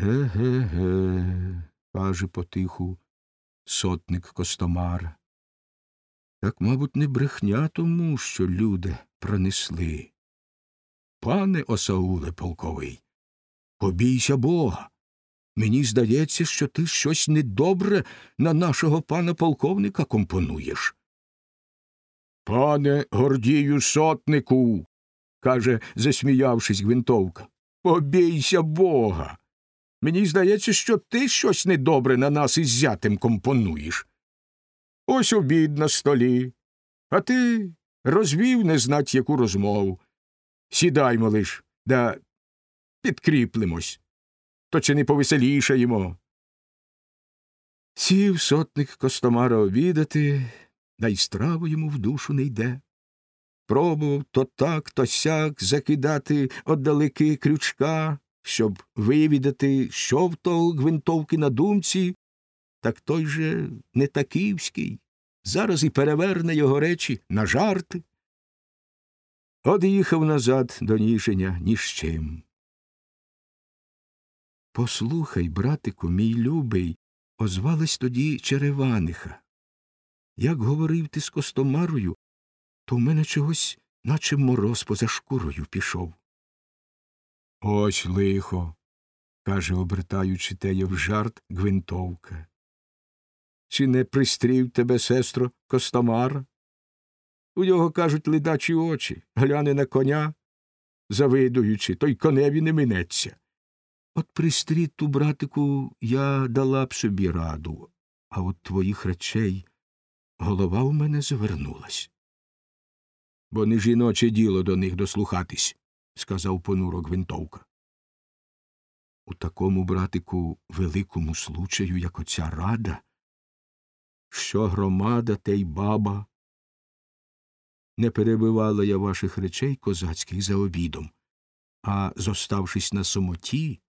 Ге-ге-ге, каже потиху сотник Костомар. Так, мабуть, не брехня тому, що люди пронесли. Пане Осауле полковий, побійся Бога. Мені здається, що ти щось недобре на нашого пана полковника компонуєш. Пане Гордію сотнику, каже, засміявшись гвинтовка, побійся Бога. Мені здається, що ти щось недобре на нас із зятем компонуєш. Ось обід на столі, а ти розвів не знать яку розмову. Сідаймо лиш, да підкріплемось. То чи не повеселішаємо? Сів сотник Костомара обідати, да й страву йому в душу не йде. Пробував то так, то сяк закидати отдалеки крючка, щоб вивідати, що в того гвинтовки на думці, так той же не таківський. Зараз і переверне його речі на жарти. Од'їхав назад до Ніженя ні з чим. Послухай, братику, мій любий, озвалась тоді Череваниха. Як говорив ти з Костомарою, то в мене чогось, наче мороз поза шкурою пішов. Ось лихо, каже, обертаючи теє в жарт гвинтовка. Чи не пристрів тебе, сестро, Костомар? У нього, кажуть, ледачі очі, гляне на коня, завидуючи, той коневі не минеться. От пристріту, братику, я дала б собі раду, а от твоїх речей голова у мене завернулась. Бо не жіноче діло до них дослухатись, сказав понуро Гвинтовка. У такому, братику, великому случаю, як оця рада, що громада те й баба. Не перебивала я ваших речей козацьких за обідом, а, зоставшись на самоті,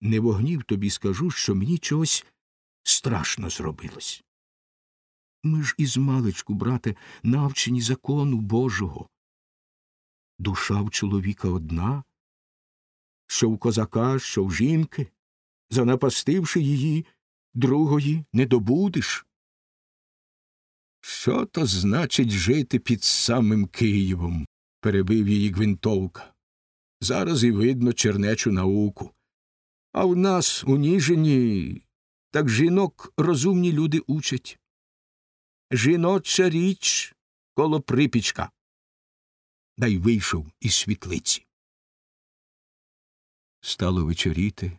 не вогнів тобі скажу, що мені чогось страшно зробилось. Ми ж із маличку, брате, навчені закону Божого. Душа в чоловіка одна, що в козака, що в жінки, занапастивши її, другої не добудеш. Що то значить жити під самим Києвом? перебив її Гвинтовка. Зараз і видно чернечу науку. А в нас, у Ніжині, так жінок розумні люди учать. Жіноча річ коло припічка. Да й вийшов із світлиці. Стало вечоріти.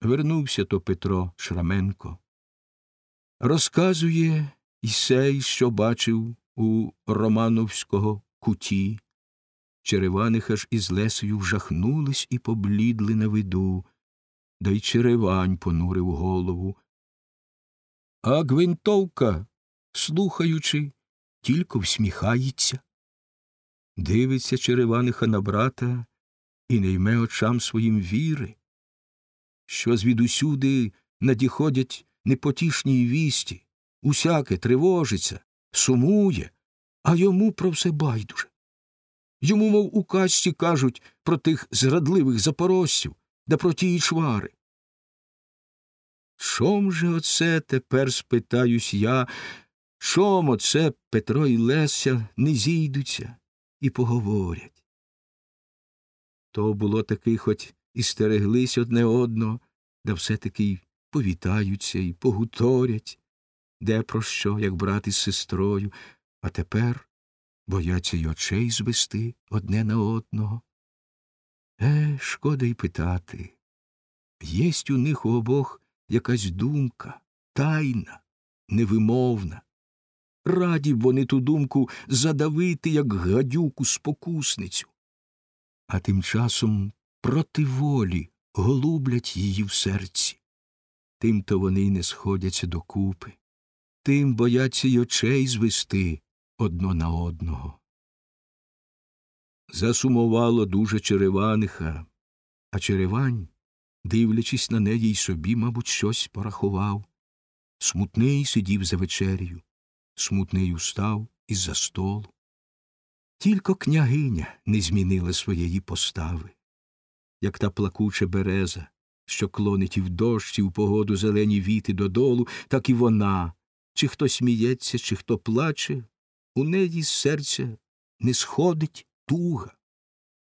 Вернувся то Петро Шраменко. Розказує і сей, що бачив у Романовського куті. Череваниха ж із Лесею вжахнулись і поблідли на виду, да й Черевань понурив голову. А Гвинтовка, слухаючи, тільки всміхається. Дивиться Череваниха на брата і не йме очам своїм віри, що звідусюди надіходять непотішні вісті, усяке тривожиться, сумує, а йому про все байдуже. Йому, мов у казці, кажуть про тих зрадливих запорожців да про тії чвари. Чом же оце тепер спитаюсь я, чом оце Петро і Леся не зійдуться і поговорять? То було таки, хоч і стереглись одне одного, да все таки й повітаються і погуторять, де про що, як брат із сестрою, а тепер бояться й очей звести одне на одного. Е, шкода й питати. Єсть у них у обох якась думка, тайна, невимовна. Раді б вони ту думку задавити, як гадюку спокусницю. А тим часом проти волі голублять її в серці. Тим то вони й не сходяться докупи, тим бояться й очей звести одно на одного. Засумувало дуже Череваниха, а Черевань, дивлячись на неї й собі, мабуть, щось порахував. Смутний сидів за вечерю, смутний устав із за столу. Тільки княгиня не змінила своєї постави, як та плакуча береза, що клонить і в дощ, і в погоду зелені віти додолу, так і вона, чи хто сміється, чи хто плаче, у неї з серця не сходить туга.